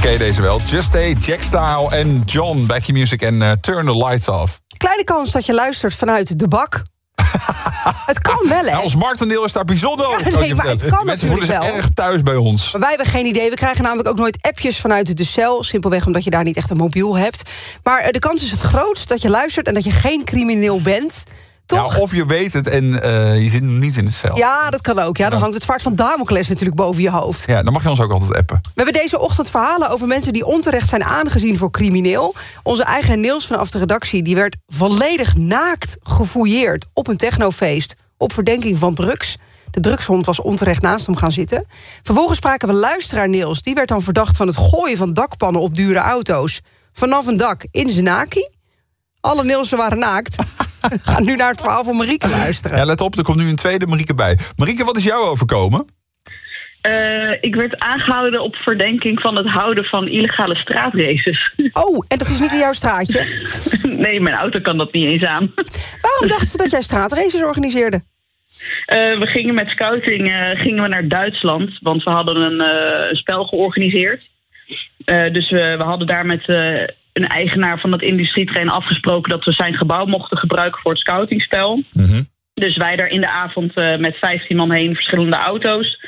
Ken je deze wel? Just Stay, Jack Style en John, Back Your Music en eh, Turn the Lights Off. Kleine kans dat je luistert vanuit de bak. het kan wel, hè? Nou, ons marktendeel is daar bijzonder over. Ja, nee, maar het kan Mensen voelen zich wel. erg thuis bij ons. Maar wij hebben geen idee. We krijgen namelijk ook nooit appjes vanuit de cel. Simpelweg omdat je daar niet echt een mobiel hebt. Maar eh, de kans is het grootst dat je luistert... en dat je geen crimineel bent. Toch? Ja, of je weet het en eh, je zit nog niet in de cel. Ja, dat kan ook. Ja, dan hangt het zwaard van Damocles natuurlijk boven je hoofd. Ja, dan mag je ons ook altijd appen. We hebben deze ochtend verhalen over mensen die onterecht zijn aangezien voor crimineel. Onze eigen Niels vanaf de redactie die werd volledig naakt gefouilleerd op een technofeest op verdenking van drugs. De drugshond was onterecht naast hem gaan zitten. Vervolgens spraken we luisteraar Niels. Die werd dan verdacht van het gooien van dakpannen op dure auto's. Vanaf een dak in Zenaki. Alle Nielsen waren naakt. We gaan nu naar het verhaal van Marieke luisteren. Ja, let op, er komt nu een tweede Marieke bij. Marieke, wat is jou overkomen? Eh, ik werd aangehouden op verdenking van het houden van illegale straatraces. Oh, en dat is niet in jouw straatje? nee, mijn auto kan dat niet eens aan. Waarom dachten ze dat jij straatraces organiseerde? Eh, we gingen met scouting eh, gingen we naar Duitsland, want we hadden een, eh, spel georganiseerd. Eh, dus we, we hadden daar met eh, een eigenaar van dat industrieterrein afgesproken dat we zijn gebouw mochten gebruiken voor het scoutingspel. Dus wij daar in de avond eh, met 15 man heen, verschillende auto's.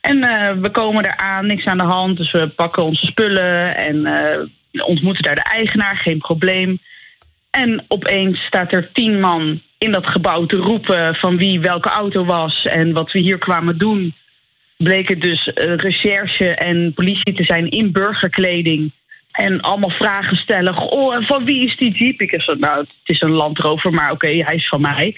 En eh, we komen eraan, niks aan de hand. Dus we pakken onze spullen en eh, ontmoeten daar de eigenaar, geen probleem. En opeens staat er tien man in dat gebouw te roepen van wie welke auto was en wat we hier kwamen doen. Bleek het dus recherche en politie te zijn in burgerkleding. En allemaal vragen stellen. Oh, van wie is die jeep? Ik zeg, nou, het is een landrover, maar oké, hij is van mij.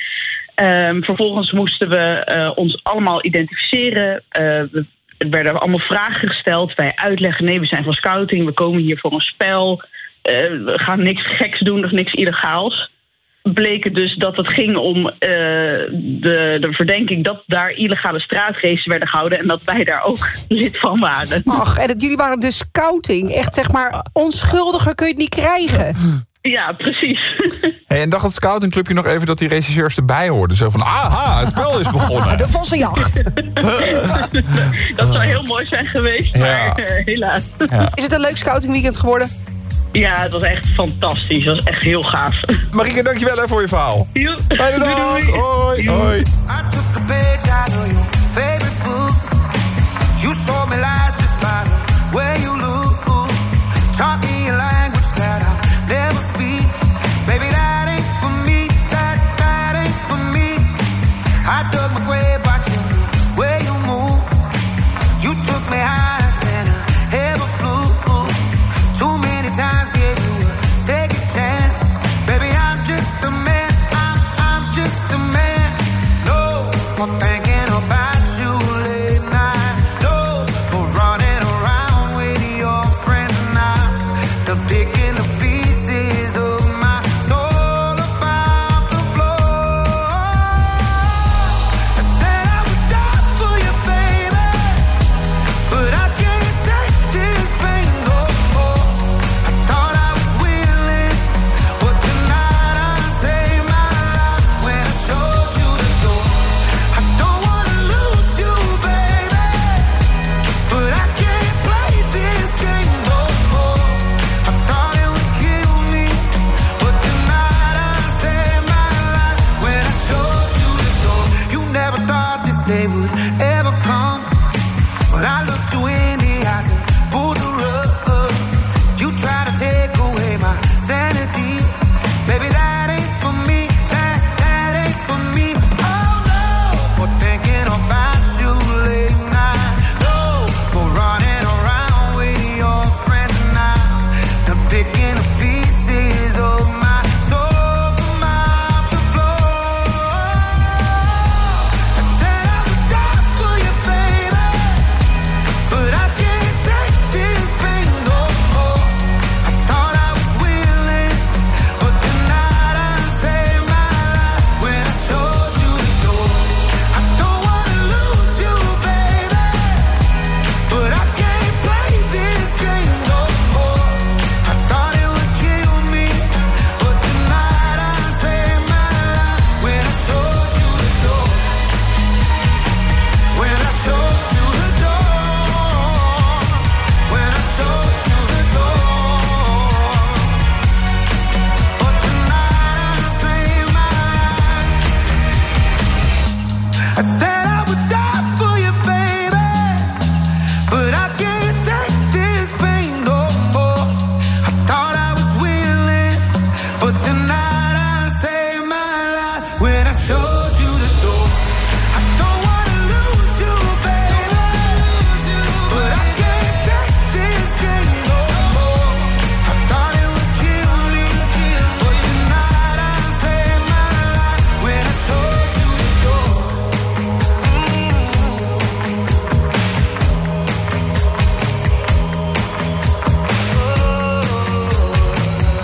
Ehm, vervolgens moesten we eh, ons allemaal identificeren. Eh, we- er werden allemaal vragen gesteld. Wij uitleggen, nee, we zijn van scouting. We komen hier voor een spel. Eh, we gaan niks geks doen of niks illegaals. Bleken dus dat het ging om eh, de, de verdenking dat daar illegale straatraces werden gehouden. En dat wij daar ook lid van waren. Ach, en het, jullie waren dus scouting. Echt zeg maar, onschuldiger kun je het niet krijgen. Ja, precies. Hey, en dacht het scoutingclubje nog even dat die regisseurs erbij hoorden. Zo van, aha, het spel is begonnen. De vossenjacht. dat zou heel mooi zijn geweest, maar eh, helaas. Is het een leuk scoutingweekend geworden? Ja, het was echt fantastisch. Het was echt heel gaaf. Marieke, dankjewel hè, voor je verhaal. Fijne dag. Hoi, hoi.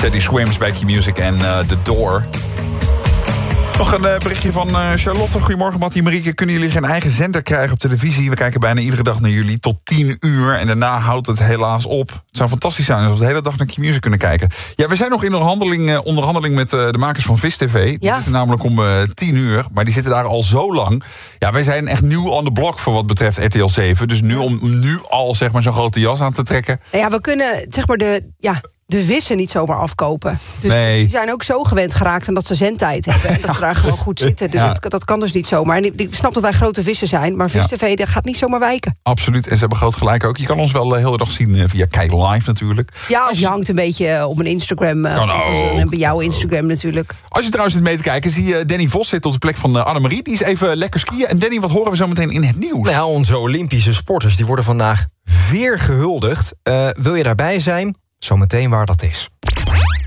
Teddy Swims bij Q-Music en eh, The Door. Nog een eh, berichtje van eh, Charlotte. Goedemorgen, Mattie Marieke. Kunnen jullie geen eigen zender krijgen op televisie? We kijken bijna iedere dag naar jullie tot 10 uur. En daarna houdt het helaas op. Het zou fantastisch zijn als we de hele dag naar Q-Music kunnen kijken. Ja, we zijn nog in onderhandeling, onderhandeling met de makers van Vis TV. Die Ja. zitten namelijk om eh 10 uur. Maar die zitten daar al zo lang. Ja, wij zijn echt nieuw on the block voor wat betreft RTL 7. Dus nu om nu al zeg maar zo'n grote jas aan te trekken. Ja, we kunnen zeg maar de, ja, de wissen niet zomaar afkopen. Dus Nee. die zijn ook zo gewend geraakt aan dat ze zendtijd hebben. En dat ze daar gewoon goed zitten. Dus Ja. dat, dat kan dus niet zomaar. En ik, snap dat wij grote vissen zijn. Maar Vis Ja. TV dat gaat niet zomaar wijken. Absoluut. En ze hebben groot gelijk ook. Je kan ons wel de hele dag zien eh, via Kijk Live natuurlijk. Ja, of je hangt een beetje eh, op een Instagram. eh, Kan ook. En bij jouw Instagram natuurlijk. Als je trouwens zit mee te kijken, zie je Danny Vos zitten op de plek van eh, Annemarie. Die is even lekker skiën. En Danny, wat horen we zo meteen in het nieuws? Nou, onze Olympische sporters die worden vandaag weer gehuldigd. Eh, wil je daarbij zijn? Zometeen waar dat is.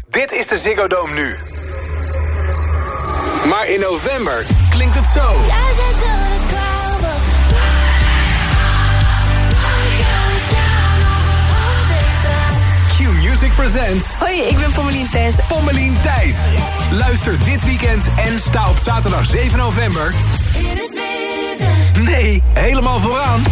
Dit is de Ziggo Dome nu. Maar in november klinkt het zo. Q-Music Presents... Hoi, ik ben Pommelien Thijs. Pommelien Thijs. Luister dit weekend en sta op zaterdag 7 november... Nee, helemaal vooraan.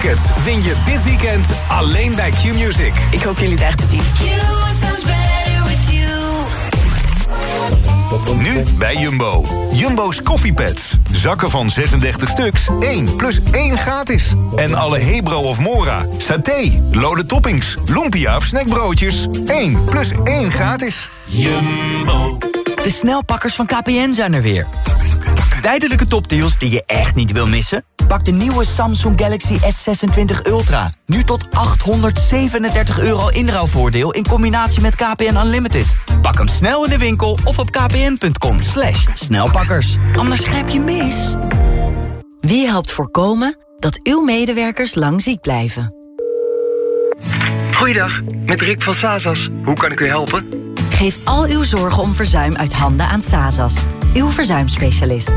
Tickets win je dit weekend alleen bij Q-Music. Ik hoop jullie daar te zien. Nu bij Jumbo. Jumbo's koffiepads. Zakken van 36 stuks. 1 plus 1 gratis. En alle Hebro of Mora, saté, lode toppings, lumpia of snackbroodjes. 1 plus 1 gratis. Jumbo. De snelpakkers van KPN zijn er weer. Tijdelijke topdeals die je echt niet wil missen? Pak de nieuwe Samsung Galaxy S26 Ultra. Nu tot 837 euro inruilvoordeel in combinatie met KPN Unlimited. Pak hem snel in de winkel of op kpn.com slash snelpakkers. Anders grijp je mis. Wie helpt voorkomen dat uw medewerkers lang ziek blijven? Goeiedag, met Rick van Sazas. Hoe kan ik u helpen? Geef al uw zorgen om verzuim uit handen aan Sazas, uw verzuimspecialist.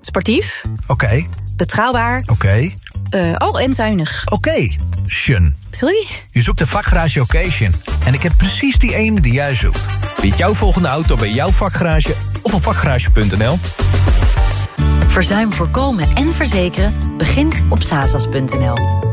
Sportief, Oké, betrouwbaar, oké, eh, oh en zuinig. oké. Sjen. Sorry? Je zoekt de vakgarage Occasion. En ik heb precies die ene die jij zoekt. Vind jouw volgende auto bij jouw vakgarage of op vakgarage.nl. Verzuim voorkomen en verzekeren begint op sazas.nl.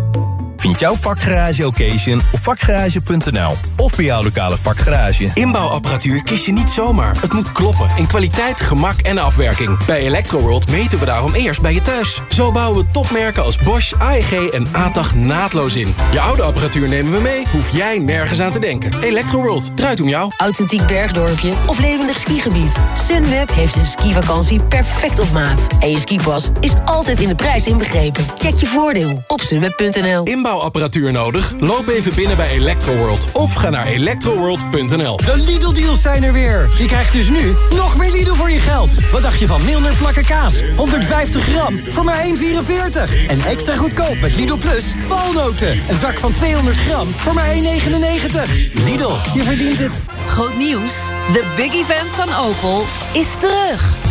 Vind jouw vakgarage Occasion op vakgarage.nl. Of bij jouw lokale vakgarage. Inbouwapparatuur kies je niet zomaar. Het moet kloppen in kwaliteit, gemak en afwerking. Bij Electroworld meten we daarom eerst bij je thuis. Zo bouwen we topmerken als Bosch, AEG en ATAG naadloos in. Je oude apparatuur nemen we mee, hoef jij nergens aan te denken. Electroworld, draait om jou. Authentiek bergdorpje of levendig skigebied. Sunweb heeft een skivakantie perfect op maat. En je skipas is altijd in de prijs inbegrepen. Check je voordeel op sunweb.nl. Inbouwapparatuur nodig? Loop even binnen bij Electroworld of ga naar electroworld.nl. De Lidl-deals zijn er weer. Je krijgt dus nu nog meer Lidl voor je geld. Wat dacht je van Milner plakken kaas? 150 gram voor maar 1,44. En extra goedkoop met Lidl Plus walnoten. Een zak van 200 gram voor maar 1,99. Lidl, je verdient het. Groot nieuws. De big event van Opel is terug.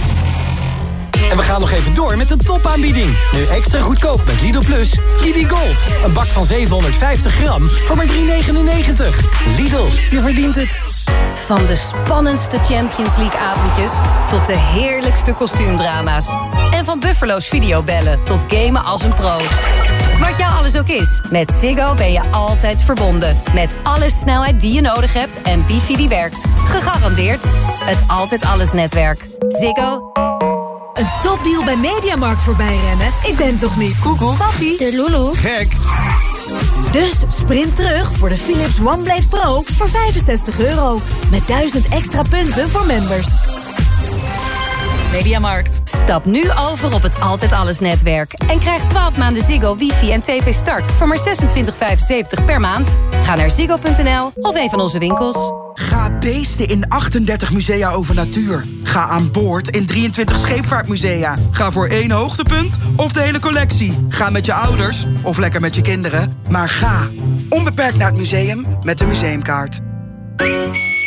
En we gaan nog even door met de topaanbieding. Nu extra goedkoop met Lidl Plus. Lidl Gold. Een bak van 750 gram voor maar 3,99. Lidl, je verdient het. Van de spannendste Champions League avondjes tot de heerlijkste kostuumdrama's. En van Buffalo's videobellen tot gamen als een pro. Wat jou alles ook is, met Ziggo ben je altijd verbonden. Met alle snelheid die je nodig hebt en wifi die werkt. Gegarandeerd het Altijd Alles netwerk. Ziggo. Een topdeal bij Mediamarkt voorbij rennen? Ik ben toch niet? Koekoek. Papi. De Lulu. Gek. Dus sprint terug voor de Philips OneBlade Pro voor 65 euro. Met 1000 extra punten voor members. Mediamarkt. Stap nu over op het Altijd Alles netwerk. En krijg 12 maanden Ziggo, wifi en tv start voor maar 26,75 per maand. Ga naar ziggo.nl of een van onze winkels. Ga beesten in 38 musea over natuur. Ga aan boord in 23 scheepvaartmusea. Ga voor één hoogtepunt of de hele collectie. Ga met je ouders of lekker met je kinderen. Maar ga onbeperkt naar het museum met de museumkaart.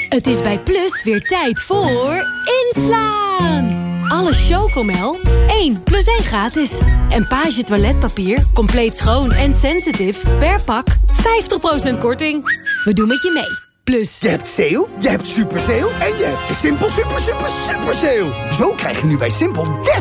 Het is bij Plus weer tijd voor inslaan. Alle Chocomel 1 plus 1 gratis. En Page toiletpapier, compleet schoon en sensitive per pak 50% korting. We doen met je mee. Plus. Je hebt sale, je hebt super sale en je hebt de Simpel super super super sale. Zo krijg je nu bij Simpel 30